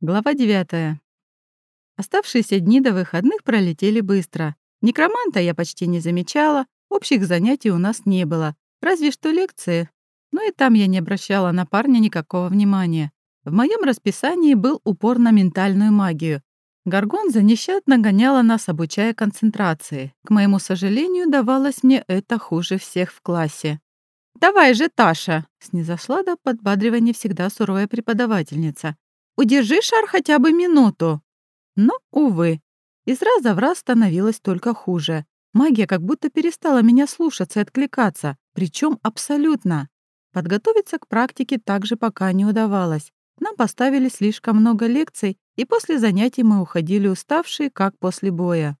Глава 9. Оставшиеся дни до выходных пролетели быстро. Некроманта я почти не замечала, общих занятий у нас не было, разве что лекции. Но и там я не обращала на парня никакого внимания. В моем расписании был упор на ментальную магию. Гаргонза нещадно гоняла нас, обучая концентрации. К моему сожалению, давалось мне это хуже всех в классе. «Давай же, Таша!» — снизошла до подбадривания всегда суровая преподавательница. Удержи шар хотя бы минуту. Но, увы, из раза в раз становилось только хуже. Магия как будто перестала меня слушаться и откликаться, причем абсолютно. Подготовиться к практике также пока не удавалось. Нам поставили слишком много лекций, и после занятий мы уходили уставшие, как после боя.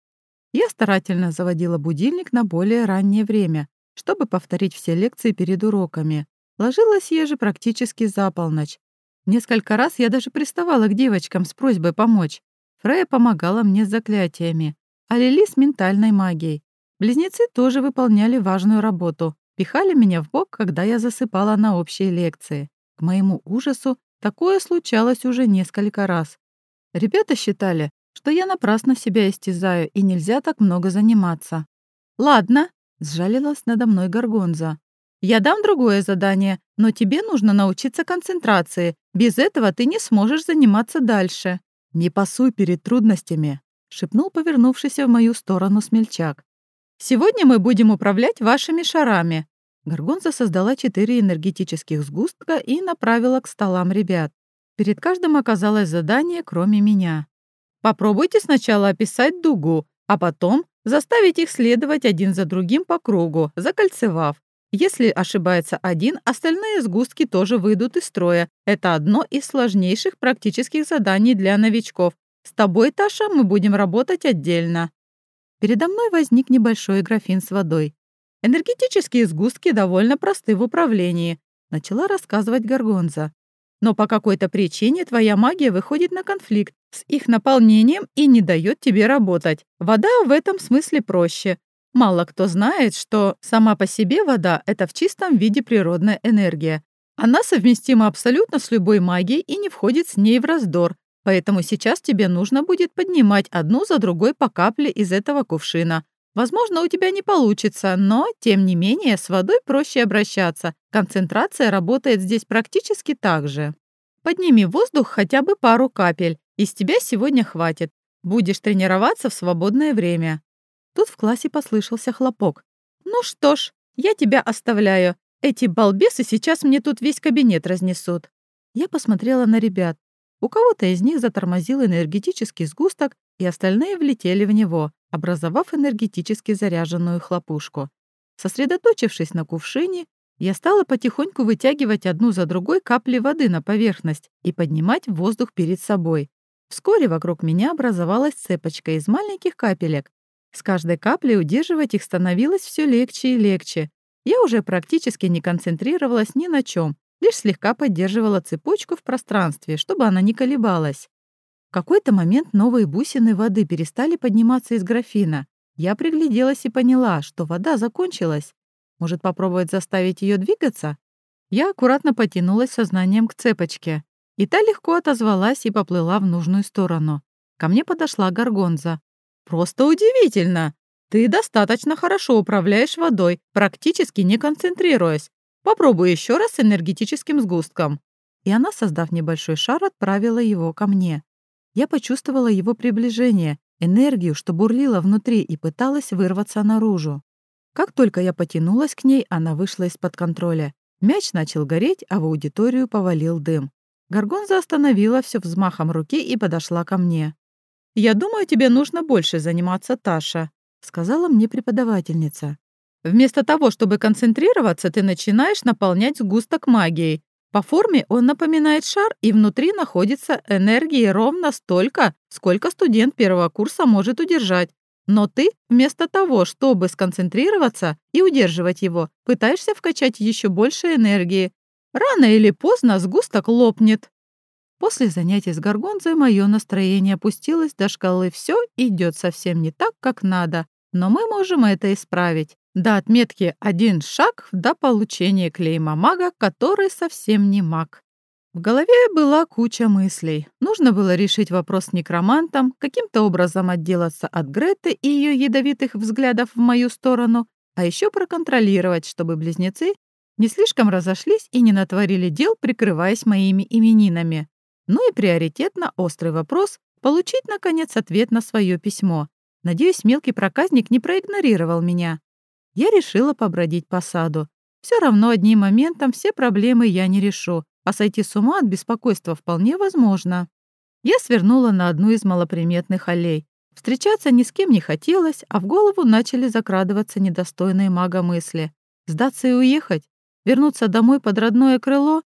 Я старательно заводила будильник на более раннее время, чтобы повторить все лекции перед уроками. Ложилась я же практически за полночь, Несколько раз я даже приставала к девочкам с просьбой помочь. Фрея помогала мне с заклятиями, а Лили с ментальной магией. Близнецы тоже выполняли важную работу, пихали меня в бок, когда я засыпала на общие лекции. К моему ужасу такое случалось уже несколько раз. Ребята считали, что я напрасно себя истязаю и нельзя так много заниматься. «Ладно», — сжалилась надо мной Горгонза. «Я дам другое задание, но тебе нужно научиться концентрации. Без этого ты не сможешь заниматься дальше. Не пасуй перед трудностями, шепнул повернувшийся в мою сторону смельчак. Сегодня мы будем управлять вашими шарами. Горгонза создала четыре энергетических сгустка и направила к столам ребят. Перед каждым оказалось задание, кроме меня. Попробуйте сначала описать дугу, а потом заставить их следовать один за другим по кругу, закольцевав. Если ошибается один, остальные сгустки тоже выйдут из строя. Это одно из сложнейших практических заданий для новичков. С тобой, Таша, мы будем работать отдельно. Передо мной возник небольшой графин с водой. Энергетические сгустки довольно просты в управлении, начала рассказывать Гаргонза. Но по какой-то причине твоя магия выходит на конфликт с их наполнением и не дает тебе работать. Вода в этом смысле проще. Мало кто знает, что сама по себе вода — это в чистом виде природная энергия. Она совместима абсолютно с любой магией и не входит с ней в раздор, поэтому сейчас тебе нужно будет поднимать одну за другой по капле из этого кувшина. Возможно, у тебя не получится, но, тем не менее, с водой проще обращаться. Концентрация работает здесь практически так же. Подними воздух хотя бы пару капель. Из тебя сегодня хватит. Будешь тренироваться в свободное время. Тут в классе послышался хлопок. «Ну что ж, я тебя оставляю. Эти балбесы сейчас мне тут весь кабинет разнесут». Я посмотрела на ребят. У кого-то из них затормозил энергетический сгусток, и остальные влетели в него, образовав энергетически заряженную хлопушку. Сосредоточившись на кувшине, я стала потихоньку вытягивать одну за другой капли воды на поверхность и поднимать воздух перед собой. Вскоре вокруг меня образовалась цепочка из маленьких капелек, с каждой каплей удерживать их становилось все легче и легче. Я уже практически не концентрировалась ни на чем, лишь слегка поддерживала цепочку в пространстве, чтобы она не колебалась. В какой-то момент новые бусины воды перестали подниматься из графина. Я пригляделась и поняла, что вода закончилась. Может, попробовать заставить ее двигаться? Я аккуратно потянулась сознанием к цепочке. И та легко отозвалась и поплыла в нужную сторону. Ко мне подошла Гаргонза. Просто удивительно. Ты достаточно хорошо управляешь водой, практически не концентрируясь. Попробуй еще раз с энергетическим сгустком». И она, создав небольшой шар, отправила его ко мне. Я почувствовала его приближение, энергию, что бурлила внутри и пыталась вырваться наружу. Как только я потянулась к ней, она вышла из-под контроля. Мяч начал гореть, а в аудиторию повалил дым. Горгонза остановила все взмахом руки и подошла ко мне. «Я думаю, тебе нужно больше заниматься, Таша», — сказала мне преподавательница. «Вместо того, чтобы концентрироваться, ты начинаешь наполнять сгусток магией. По форме он напоминает шар, и внутри находится энергии ровно столько, сколько студент первого курса может удержать. Но ты, вместо того, чтобы сконцентрироваться и удерживать его, пытаешься вкачать еще больше энергии. Рано или поздно сгусток лопнет. После занятий с Горгонзой мое настроение опустилось до шкалы «все идет совсем не так, как надо», но мы можем это исправить. До отметки «один шаг» до получения клейма мага, который совсем не маг. В голове была куча мыслей. Нужно было решить вопрос с некромантом, каким-то образом отделаться от Греты и ее ядовитых взглядов в мою сторону, а еще проконтролировать, чтобы близнецы не слишком разошлись и не натворили дел, прикрываясь моими именинами. Ну и приоритетно острый вопрос — получить, наконец, ответ на свое письмо. Надеюсь, мелкий проказник не проигнорировал меня. Я решила побродить по саду. Все равно одним моментом все проблемы я не решу, а сойти с ума от беспокойства вполне возможно. Я свернула на одну из малоприметных аллей. Встречаться ни с кем не хотелось, а в голову начали закрадываться недостойные мага мысли. Сдаться и уехать? Вернуться домой под родное крыло?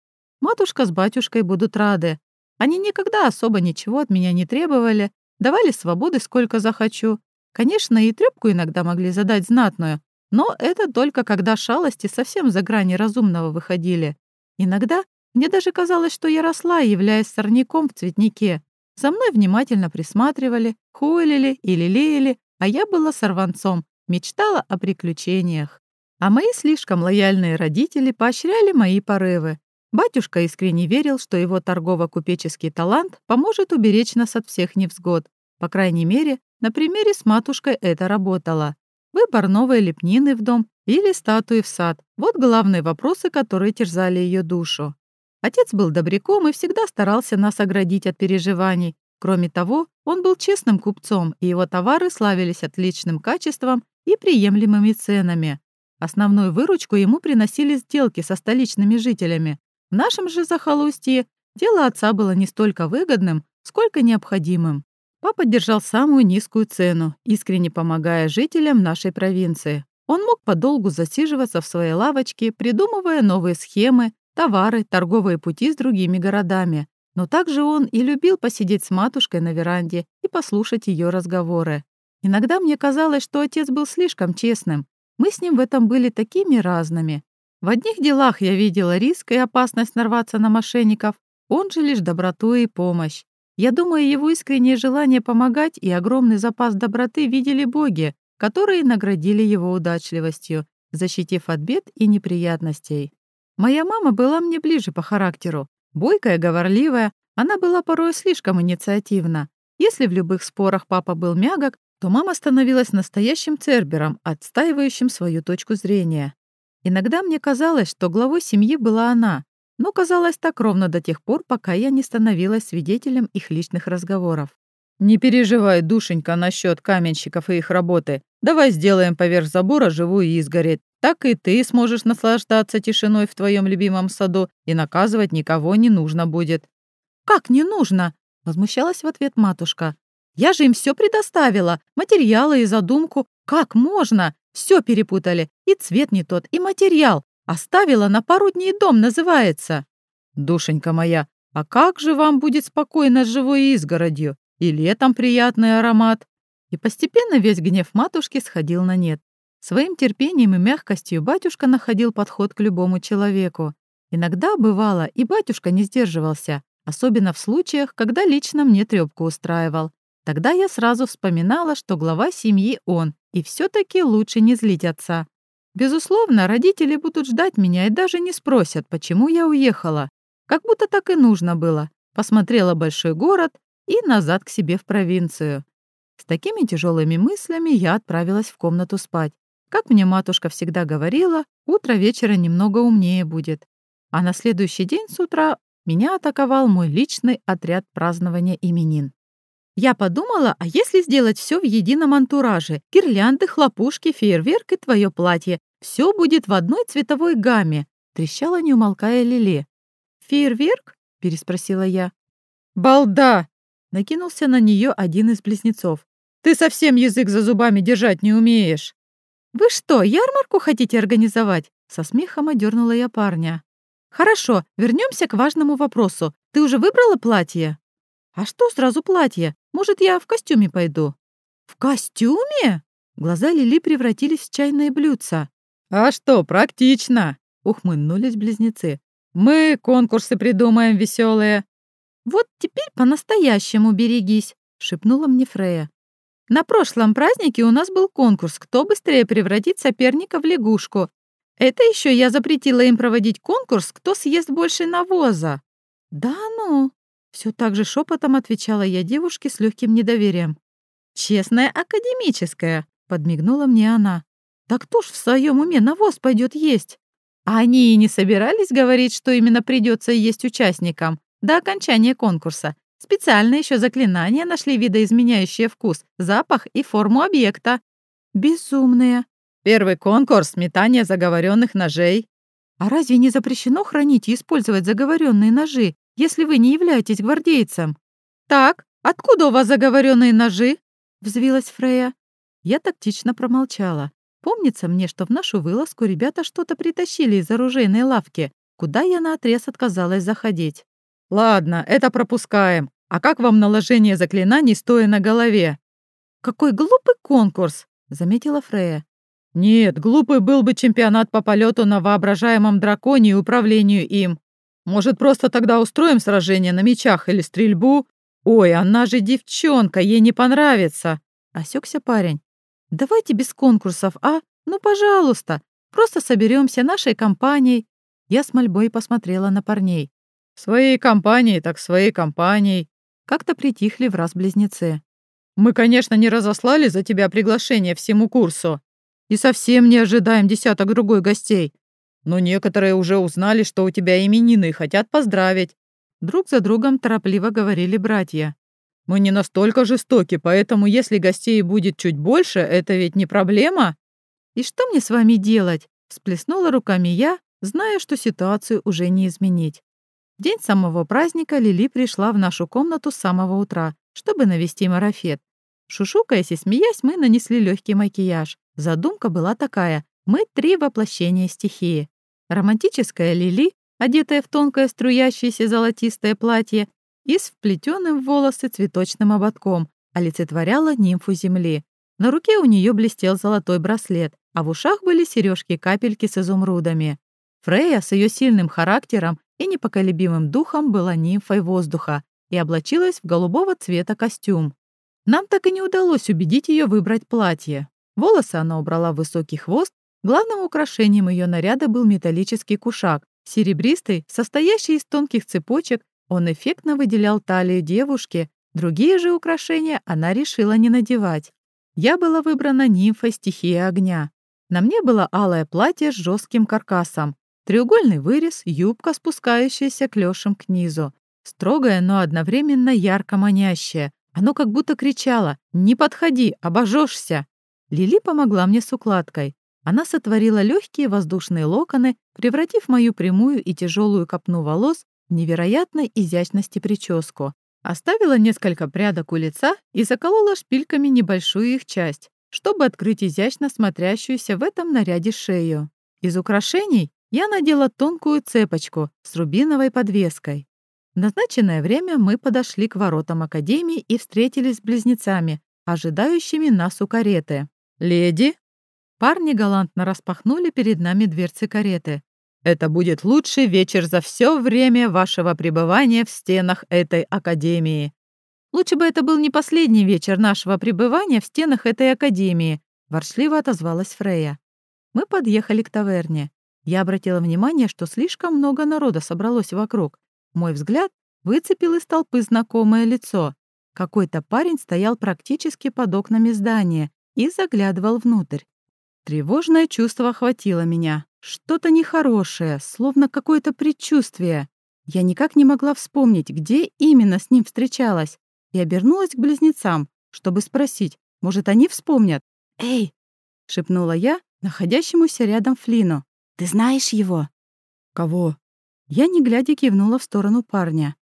Матушка с батюшкой будут рады. Они никогда особо ничего от меня не требовали, давали свободы сколько захочу. Конечно, и трёпку иногда могли задать знатную, но это только когда шалости совсем за грани разумного выходили. Иногда мне даже казалось, что я росла, являясь сорняком в цветнике. За мной внимательно присматривали, хуэлили и лелеяли, а я была сорванцом, мечтала о приключениях. А мои слишком лояльные родители поощряли мои порывы. Батюшка искренне верил, что его торгово-купеческий талант поможет уберечь нас от всех невзгод. По крайней мере, на примере с матушкой это работало. Выбор новой лепнины в дом или статуи в сад — вот главные вопросы, которые терзали ее душу. Отец был добряком и всегда старался нас оградить от переживаний. Кроме того, он был честным купцом, и его товары славились отличным качеством и приемлемыми ценами. Основную выручку ему приносили сделки со столичными жителями. В нашем же захолустье дело отца было не столько выгодным, сколько необходимым. Папа держал самую низкую цену, искренне помогая жителям нашей провинции. Он мог подолгу засиживаться в своей лавочке, придумывая новые схемы, товары, торговые пути с другими городами. Но также он и любил посидеть с матушкой на веранде и послушать ее разговоры. Иногда мне казалось, что отец был слишком честным. Мы с ним в этом были такими разными. В одних делах я видела риск и опасность нарваться на мошенников, он же лишь доброту и помощь. Я думаю, его искреннее желание помогать и огромный запас доброты видели боги, которые наградили его удачливостью, защитив от бед и неприятностей. Моя мама была мне ближе по характеру. Бойкая, говорливая, она была порой слишком инициативна. Если в любых спорах папа был мягок, то мама становилась настоящим цербером, отстаивающим свою точку зрения. Иногда мне казалось, что главой семьи была она, но казалось так ровно до тех пор, пока я не становилась свидетелем их личных разговоров. «Не переживай, душенька, насчет каменщиков и их работы. Давай сделаем поверх забора живую изгородь. Так и ты сможешь наслаждаться тишиной в твоем любимом саду, и наказывать никого не нужно будет». «Как не нужно?» — возмущалась в ответ матушка. «Я же им все предоставила, материалы и задумку. Как можно? Все перепутали. И цвет не тот, и материал. Оставила на пару дней дом, называется». «Душенька моя, а как же вам будет спокойно с живой изгородью? И летом приятный аромат?» И постепенно весь гнев матушки сходил на нет. Своим терпением и мягкостью батюшка находил подход к любому человеку. Иногда бывало, и батюшка не сдерживался, особенно в случаях, когда лично мне трёпку устраивал. Тогда я сразу вспоминала, что глава семьи он, и все таки лучше не злить отца. Безусловно, родители будут ждать меня и даже не спросят, почему я уехала. Как будто так и нужно было. Посмотрела большой город и назад к себе в провинцию. С такими тяжелыми мыслями я отправилась в комнату спать. Как мне матушка всегда говорила, утро вечера немного умнее будет. А на следующий день с утра меня атаковал мой личный отряд празднования именин. Я подумала, а если сделать все в едином антураже? Гирлянды, хлопушки, фейерверк и твое платье. Все будет в одной цветовой гамме, трещала не умолкая Лиле. Фейерверк? переспросила я. Балда! Накинулся на нее один из близнецов. Ты совсем язык за зубами держать не умеешь. «Вы что, ярмарку хотите организовать?» Со смехом одернула я парня. «Хорошо, вернемся к важному вопросу. Ты уже выбрала платье?» «А что сразу платье? Может, я в костюме пойду?» «В костюме?» Глаза Лили превратились в чайные блюдца. «А что, практично!» — ухмыльнулись близнецы. «Мы конкурсы придумаем веселые. «Вот теперь по-настоящему берегись», — шепнула мне Фрея. На прошлом празднике у нас был конкурс, кто быстрее превратит соперника в лягушку. Это еще я запретила им проводить конкурс, кто съест больше навоза. «Да ну!» — все так же шепотом отвечала я девушке с легким недоверием. «Честная академическая!» — подмигнула мне она. «Так кто ж в своем уме навоз пойдет есть?» А они и не собирались говорить, что именно придется есть участникам до окончания конкурса. Специально еще заклинания нашли видоизменяющие вкус, запах и форму объекта. Безумные. Первый конкурс — метание заговоренных ножей. А разве не запрещено хранить и использовать заговоренные ножи, если вы не являетесь гвардейцем? Так, откуда у вас заговоренные ножи? Взвилась Фрея. Я тактично промолчала. Помнится мне, что в нашу вылазку ребята что-то притащили из оружейной лавки, куда я наотрез отказалась заходить. «Ладно, это пропускаем. А как вам наложение заклинаний, стоя на голове?» «Какой глупый конкурс!» — заметила Фрея. «Нет, глупый был бы чемпионат по полету на воображаемом драконе и управлению им. Может, просто тогда устроим сражение на мечах или стрельбу? Ой, она же девчонка, ей не понравится!» Осекся парень. Давайте без конкурсов, а? Ну, пожалуйста. Просто соберемся нашей компанией. Я с мольбой посмотрела на парней. Своей компанией, так своей компанией. Как-то притихли в раз близнецы. Мы, конечно, не разослали за тебя приглашение всему курсу. И совсем не ожидаем десяток другой гостей. Но некоторые уже узнали, что у тебя именины и хотят поздравить. Друг за другом торопливо говорили братья. Мы не настолько жестоки, поэтому если гостей будет чуть больше, это ведь не проблема. И что мне с вами делать? Всплеснула руками я, зная, что ситуацию уже не изменить. День самого праздника Лили пришла в нашу комнату с самого утра, чтобы навести марафет. Шушукаясь и смеясь, мы нанесли легкий макияж. Задумка была такая — мы три воплощения стихии. Романтическая Лили, одетая в тонкое струящееся золотистое платье, и с вплетенным в волосы цветочным ободком, олицетворяла нимфу земли. На руке у нее блестел золотой браслет, а в ушах были сережки-капельки с изумрудами. Фрея с ее сильным характером и непоколебимым духом была нимфой воздуха и облачилась в голубого цвета костюм. Нам так и не удалось убедить ее выбрать платье. Волосы она убрала в высокий хвост, главным украшением ее наряда был металлический кушак, серебристый, состоящий из тонких цепочек он эффектно выделял талию девушки, другие же украшения она решила не надевать. Я была выбрана нимфой стихии огня. На мне было алое платье с жестким каркасом, треугольный вырез, юбка, спускающаяся клешем к низу. Строгое, но одновременно ярко манящее. Оно как будто кричало «Не подходи, обожжешься!». Лили помогла мне с укладкой. Она сотворила легкие воздушные локоны, превратив мою прямую и тяжелую копну волос невероятной изящности прическу, оставила несколько прядок у лица и заколола шпильками небольшую их часть, чтобы открыть изящно смотрящуюся в этом наряде шею. Из украшений я надела тонкую цепочку с рубиновой подвеской. В назначенное время мы подошли к воротам Академии и встретились с близнецами, ожидающими нас у кареты. «Леди!» Парни галантно распахнули перед нами дверцы кареты. Это будет лучший вечер за все время вашего пребывания в стенах этой академии. Лучше бы это был не последний вечер нашего пребывания в стенах этой академии, ворчливо отозвалась Фрея. Мы подъехали к таверне. Я обратила внимание, что слишком много народа собралось вокруг. Мой взгляд выцепил из толпы знакомое лицо. Какой-то парень стоял практически под окнами здания и заглядывал внутрь. Тревожное чувство охватило меня. Что-то нехорошее, словно какое-то предчувствие. Я никак не могла вспомнить, где именно с ним встречалась, и обернулась к близнецам, чтобы спросить, может, они вспомнят. «Эй!» — шепнула я находящемуся рядом Флину. «Ты знаешь его?» «Кого?» Я, не глядя, кивнула в сторону парня.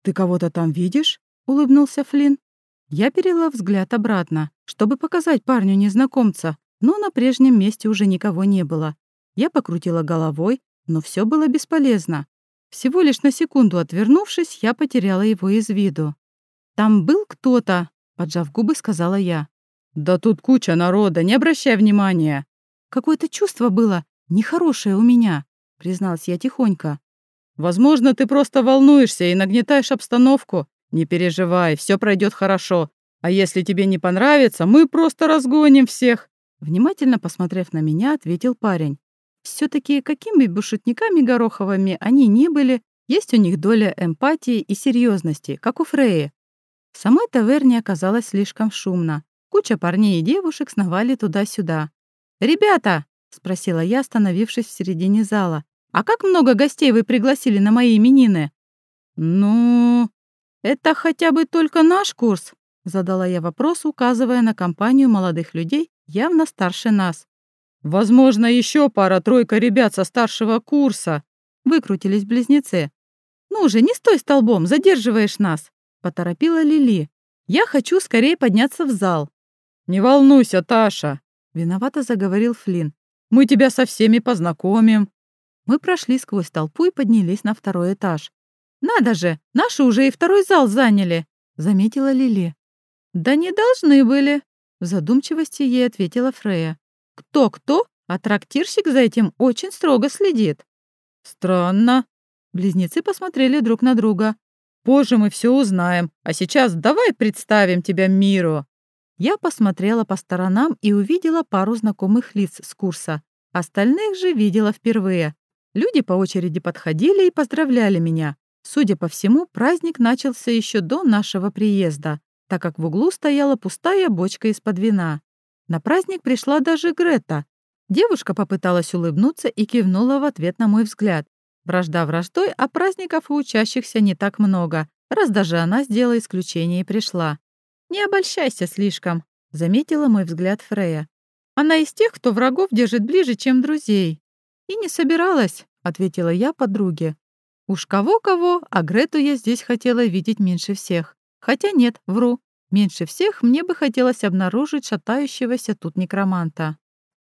«Ты кого-то там видишь?» — улыбнулся Флин. Я перела взгляд обратно, чтобы показать парню незнакомца, но на прежнем месте уже никого не было. Я покрутила головой, но все было бесполезно. Всего лишь на секунду отвернувшись, я потеряла его из виду. «Там был кто-то», — поджав губы, сказала я. «Да тут куча народа, не обращай внимания». «Какое-то чувство было нехорошее у меня», — призналась я тихонько. «Возможно, ты просто волнуешься и нагнетаешь обстановку. Не переживай, все пройдет хорошо. А если тебе не понравится, мы просто разгоним всех». Внимательно посмотрев на меня, ответил парень все таки какими бы шутниками Гороховыми они ни были, Есть у них доля эмпатии и серьезности, как у Фреи. В самой таверне оказалось слишком шумно. Куча парней и девушек сновали туда-сюда. «Ребята!» — спросила я, остановившись в середине зала. «А как много гостей вы пригласили на мои именины?» «Ну, это хотя бы только наш курс», — задала я вопрос, указывая на компанию молодых людей, явно старше нас. «Возможно, еще пара-тройка ребят со старшего курса», — выкрутились близнецы. «Ну же, не стой столбом, задерживаешь нас», — поторопила Лили. «Я хочу скорее подняться в зал». «Не волнуйся, Таша», — виновато заговорил Флинн. «Мы тебя со всеми познакомим». Мы прошли сквозь толпу и поднялись на второй этаж. «Надо же, наши уже и второй зал заняли», — заметила Лили. «Да не должны были», — в задумчивости ей ответила Фрея. «Кто-кто, а трактирщик за этим очень строго следит». «Странно». Близнецы посмотрели друг на друга. «Позже мы все узнаем, а сейчас давай представим тебя миру». Я посмотрела по сторонам и увидела пару знакомых лиц с курса. Остальных же видела впервые. Люди по очереди подходили и поздравляли меня. Судя по всему, праздник начался еще до нашего приезда, так как в углу стояла пустая бочка из-под вина. На праздник пришла даже Грета. Девушка попыталась улыбнуться и кивнула в ответ на мой взгляд. Вражда враждой, а праздников у учащихся не так много, раз даже она сделала исключение и пришла. «Не обольщайся слишком», — заметила мой взгляд Фрея. «Она из тех, кто врагов держит ближе, чем друзей». «И не собиралась», — ответила я подруге. Уж кого-кого, а Грету я здесь хотела видеть меньше всех. Хотя нет, вру. Меньше всех мне бы хотелось обнаружить шатающегося тут некроманта.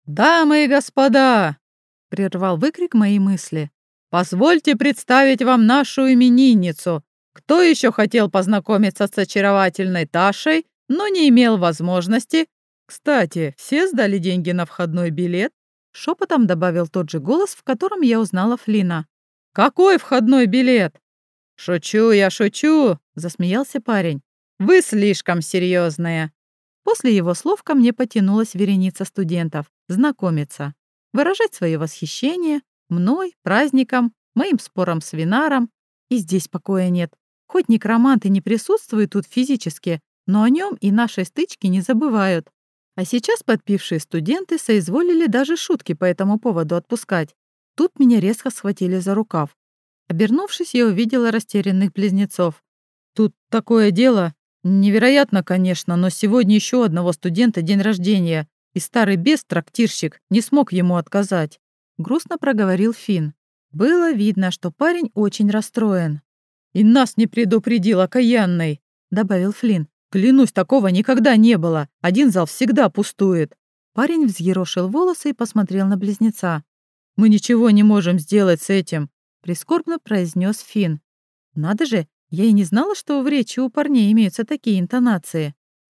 «Дамы и господа!» — прервал выкрик мои мысли. «Позвольте представить вам нашу именинницу. Кто еще хотел познакомиться с очаровательной Ташей, но не имел возможности? Кстати, все сдали деньги на входной билет?» Шепотом добавил тот же голос, в котором я узнала Флина. «Какой входной билет?» «Шучу я, шучу!» — засмеялся парень. «Вы слишком серьезные. После его слов ко мне потянулась вереница студентов знакомиться, выражать свое восхищение мной, праздником, моим спором с Винаром. И здесь покоя нет. Хоть некроманты не присутствуют тут физически, но о нем и нашей стычке не забывают. А сейчас подпившие студенты соизволили даже шутки по этому поводу отпускать. Тут меня резко схватили за рукав. Обернувшись, я увидела растерянных близнецов. «Тут такое дело. Невероятно, конечно, но сегодня еще одного студента день рождения, и старый бес-трактирщик не смог ему отказать», — грустно проговорил Финн. Было видно, что парень очень расстроен. «И нас не предупредил окаянный», — добавил Флинн. «Клянусь, такого никогда не было. Один зал всегда пустует». Парень взъерошил волосы и посмотрел на близнеца. Мы ничего не можем сделать с этим», — прискорбно произнес Финн. «Надо же, я и не знала, что в речи у парней имеются такие интонации.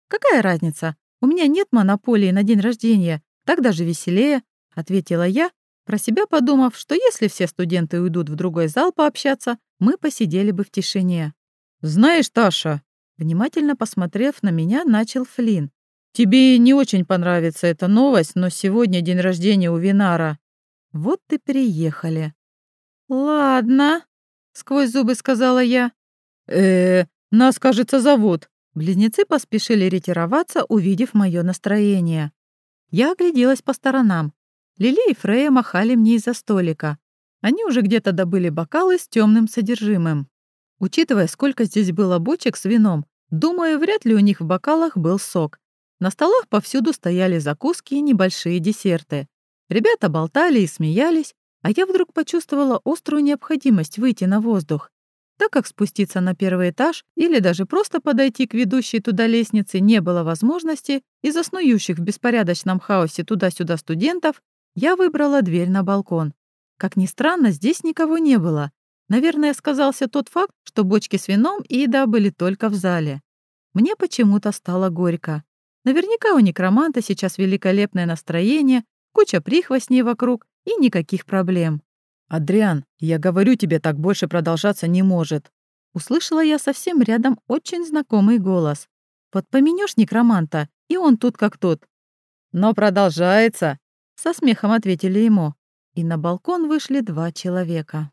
Какая разница? У меня нет монополии на день рождения, так даже веселее», — ответила я, про себя подумав, что если все студенты уйдут в другой зал пообщаться, мы посидели бы в тишине. «Знаешь, Таша», — внимательно посмотрев на меня, начал Флинн. «Тебе не очень понравится эта новость, но сегодня день рождения у Винара. Вот и приехали. «Ладно», — сквозь зубы сказала я. Э, нас, кажется, зовут». Близнецы поспешили ретироваться, увидев мое настроение. Я огляделась по сторонам. Лили и Фрея махали мне из-за столика. Они уже где-то добыли бокалы с темным содержимым. Учитывая, сколько здесь было бочек с вином, думаю, вряд ли у них в бокалах был сок. На столах повсюду стояли закуски и небольшие десерты. Ребята болтали и смеялись, а я вдруг почувствовала острую необходимость выйти на воздух. Так как спуститься на первый этаж или даже просто подойти к ведущей туда лестнице не было возможности, из-за в беспорядочном хаосе туда-сюда студентов, я выбрала дверь на балкон. Как ни странно, здесь никого не было. Наверное, сказался тот факт, что бочки с вином и еда были только в зале. Мне почему-то стало горько. Наверняка у некроманта сейчас великолепное настроение, куча прихвостней вокруг и никаких проблем. «Адриан, я говорю тебе, так больше продолжаться не может». Услышала я совсем рядом очень знакомый голос. «Подпоменёшь некроманта, и он тут как тут». «Но продолжается», — со смехом ответили ему. И на балкон вышли два человека.